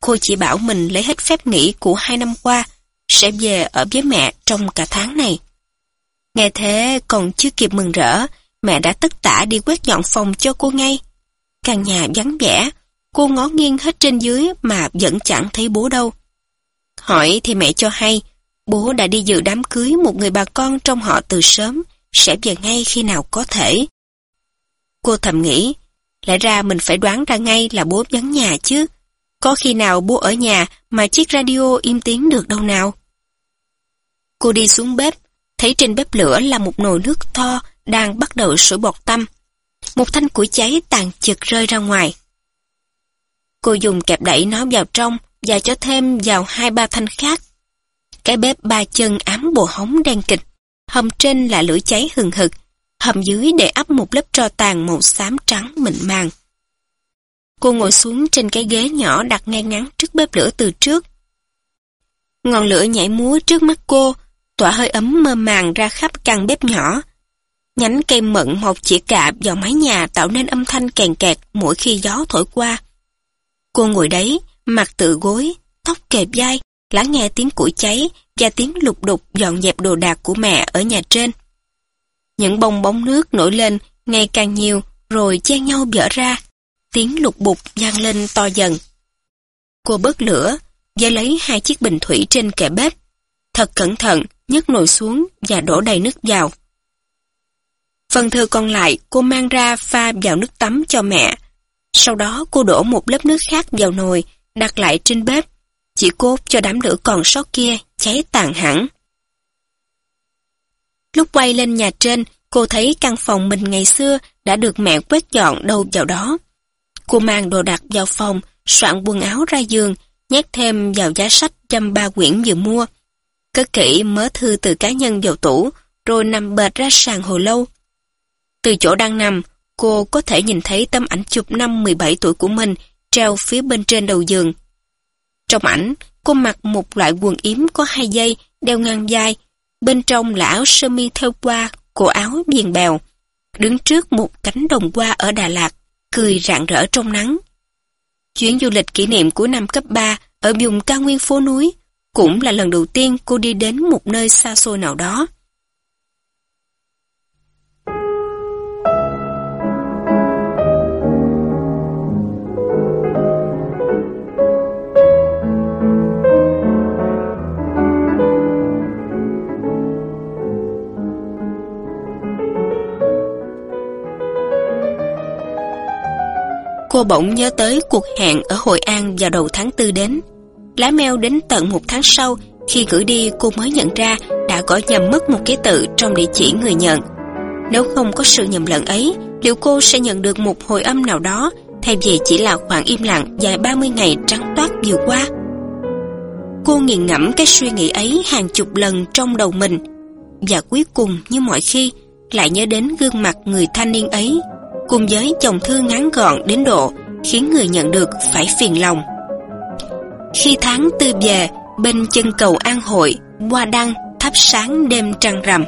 Cô chỉ bảo mình lấy hết phép nghỉ của hai năm qua, sẽ về ở với mẹ trong cả tháng này. Nghe thế còn chưa kịp mừng rỡ, mẹ đã tất tả đi quét dọn phòng cho cô ngay. Căn nhà vắng vẻ, cô ngó nghiêng hết trên dưới mà vẫn chẳng thấy bố đâu. Hỏi thì mẹ cho hay, bố đã đi dự đám cưới một người bà con trong họ từ sớm, sẽ về ngay khi nào có thể. Cô thầm nghĩ, lẽ ra mình phải đoán ra ngay là bố vắng nhà chứ. Có khi nào bố ở nhà mà chiếc radio im tiếng được đâu nào? Cô đi xuống bếp, thấy trên bếp lửa là một nồi nước to đang bắt đầu sủi bọt tăm. Một thanh củi cháy tàn chực rơi ra ngoài. Cô dùng kẹp đẩy nó vào trong và cho thêm vào hai ba thanh khác. Cái bếp ba chân ám bồ hóng đen kịch, hầm trên là lửa cháy hừng hực, hầm dưới để ấp một lớp tro tàn màu xám trắng mịn màng. Cô ngồi xuống trên cái ghế nhỏ đặt ngay ngắn trước bếp lửa từ trước. Ngọn lửa nhảy múa trước mắt cô, tỏa hơi ấm mơ màng ra khắp căn bếp nhỏ. Nhánh cây mận một chĩa cạp vào mái nhà tạo nên âm thanh kèn kẹt mỗi khi gió thổi qua. Cô ngồi đấy, mặt tự gối, tóc kẹp vai, lắng nghe tiếng củi cháy và tiếng lục đục dọn dẹp đồ đạc của mẹ ở nhà trên. Những bông bóng nước nổi lên ngày càng nhiều rồi chen nhau vỡ ra. Tiếng lục bục vang lên to dần. Cô bớt lửa, và lấy hai chiếc bình thủy trên kệ bếp. Thật cẩn thận, nhấc nồi xuống và đổ đầy nước vào. Phần thừa còn lại cô mang ra pha vào nước tắm cho mẹ. Sau đó cô đổ một lớp nước khác vào nồi, đặt lại trên bếp. Chỉ cốt cho đám lửa còn sót kia cháy tàn hẳn. Lúc quay lên nhà trên, cô thấy căn phòng mình ngày xưa đã được mẹ quét dọn đâu vào đó. Cô mang đồ đạc vào phòng, soạn quần áo ra giường, nhét thêm vào giá sách trăm ba quyển vừa mua. Cất kỹ mớ thư từ cá nhân vào tủ, rồi nằm bệt ra sàn hồi lâu. Từ chỗ đang nằm, cô có thể nhìn thấy tấm ảnh chụp năm 17 tuổi của mình treo phía bên trên đầu giường. Trong ảnh, cô mặc một loại quần yếm có hai dây, đeo ngang vai, bên trong là áo sơ mi theo qua, cổ áo điền bèo. Đứng trước một cánh đồng hoa ở Đà Lạt, cười rạng rỡ trong nắng. Chuyến du lịch kỷ niệm của năm cấp 3 ở vùng cao nguyên phố núi, Cũng là lần đầu tiên cô đi đến một nơi xa xôi nào đó. Cô bỗng nhớ tới cuộc hẹn ở Hội An vào đầu tháng tư đến. Lá mail đến tận một tháng sau, khi gửi đi cô mới nhận ra đã gõ nhầm mất một ký tự trong địa chỉ người nhận. Nếu không có sự nhầm lẫn ấy, liệu cô sẽ nhận được một hồi âm nào đó thay vì chỉ là khoảng im lặng dài 30 ngày trắng toát vừa qua? Cô nghiền ngẫm cái suy nghĩ ấy hàng chục lần trong đầu mình và cuối cùng như mọi khi lại nhớ đến gương mặt người thanh niên ấy cùng với chồng thư ngắn gọn đến độ khiến người nhận được phải phiền lòng. Khi tháng tư về, bên chân cầu An Hội, hoa đăng, thắp sáng đêm trăng rằm.